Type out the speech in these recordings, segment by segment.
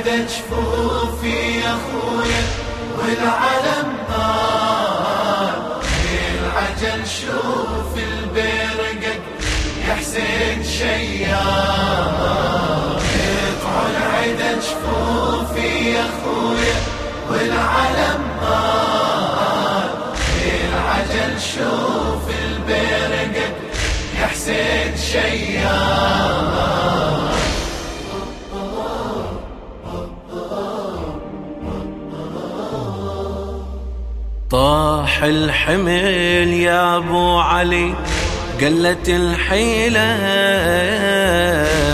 العدا جفوفي يا خويا والعلم نار العجل؟ شوف البرقد يا حسين شيار. العدا جفوفي يا خويا والعلم نار العجل؟ شوف البرقد يا حسين شيار. الحمل يا أبو علي. قلت الحيلة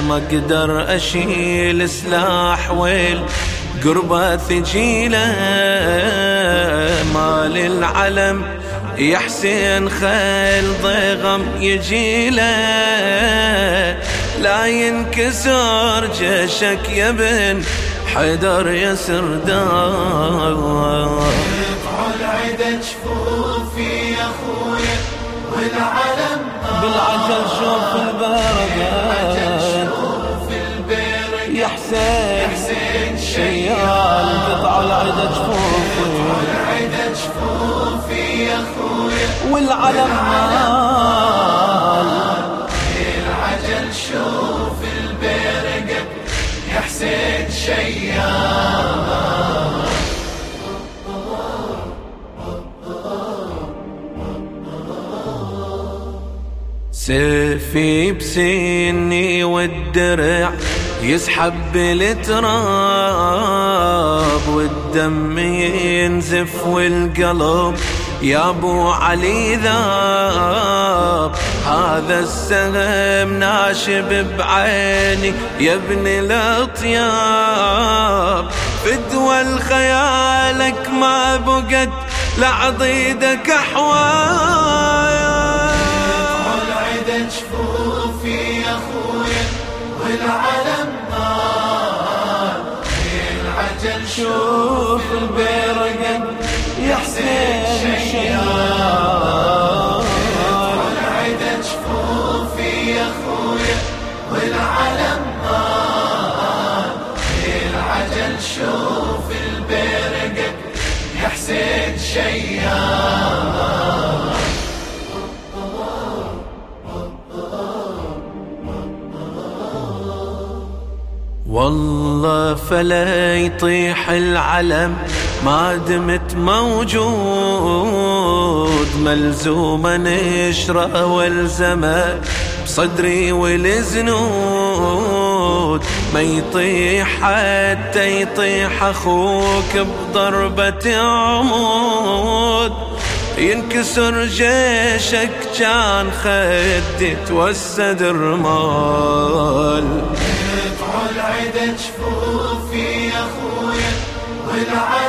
ما أقدر أشيل سلاح ويل. قربة ثجيلة مال العلم. يا حسين خيل ضيغم يجيلة. لا ينكسر جيشك يا بن حيدر يسر دار. بالعجل شوف البرقة شوف البرق يا حسين شيال قطع العدا جفوفي يا والعلم مال. العجل شوف البرق يا حسين شيال. سيفي بسني والدرع يسحب بالتراب والدم ينزف والقلب يا أبو علي ذاب. هذا السهم ناشب بعيني يا ابن الأطياب. فدوى الخيالك ما بقت لعضيدك أحوال. والعلم نار العجل شوف البرقد يا حسين شيال العدا جفوفي يا خويا والعلم نار العجل شوف البرقد يا حسين شيال والله فلا يطيح العلم. ما دمت موجود ملزوما نشره والزمه بصدري والزنود ما يطيح حتى يطيح أخوك بضربة عمود. ينكسر جيشك كان خدي توسد رمال والعلم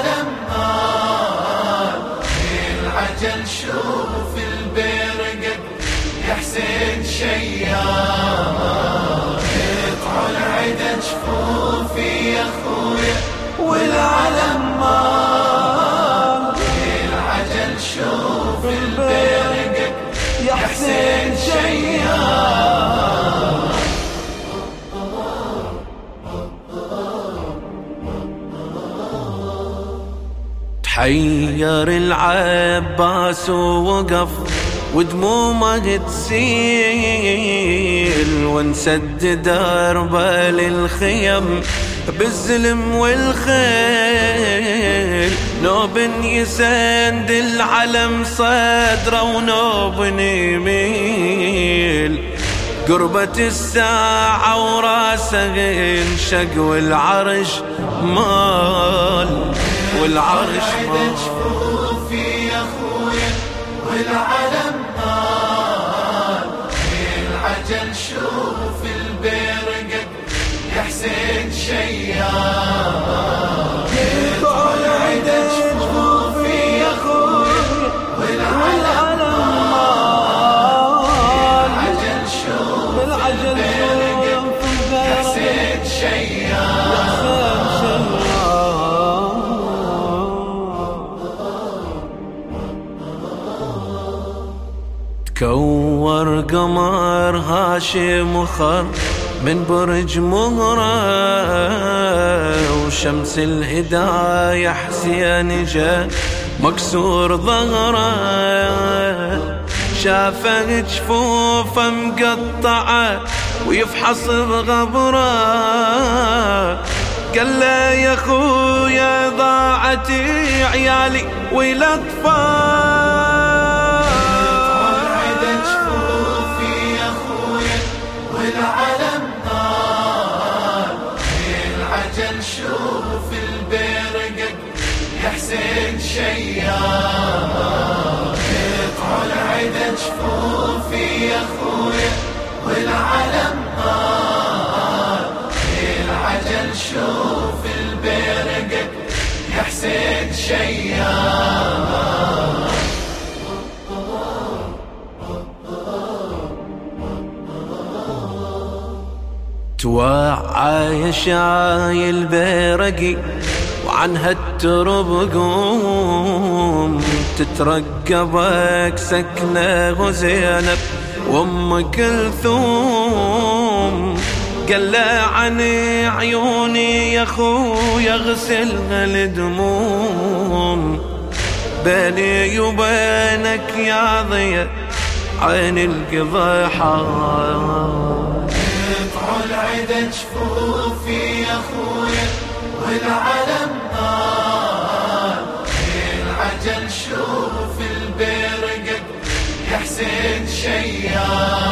تحير العباس ووقف ودمومه تسيل وانسد دربه للخيم بالزلم والخيل. نوب يسند العلم صدره ونوب يميل قربة الساعة وراسه انشق والعرش مال. والعرش مال جفوفي يا خويا والعلم نار العجل شوف البرقد يا حسين شيار تكور قمر هاشم وخر من برج مهرة شمس الهداية حسين جا مكسور ظهره. شافه جفوفه مقطعة ويفحص بغبره. قال له يا خويا ضاعت عيالي والأطفال. حسين شياب قطع العدا جفوفي يا خويا والعلم نار العجل شوف البرقك يا حسين شياب توعى يا شايل بيرقي وعنها الترب قوم تترقبك سكنة وزينب وأم كلثوم. قال عن عيوني يا خويا غسلها الدموم بيني وبينك يا ضيا عين القضاء العدا جفوفي يا خويا والعلم نار العجل شوف البرقد يا حسين شيار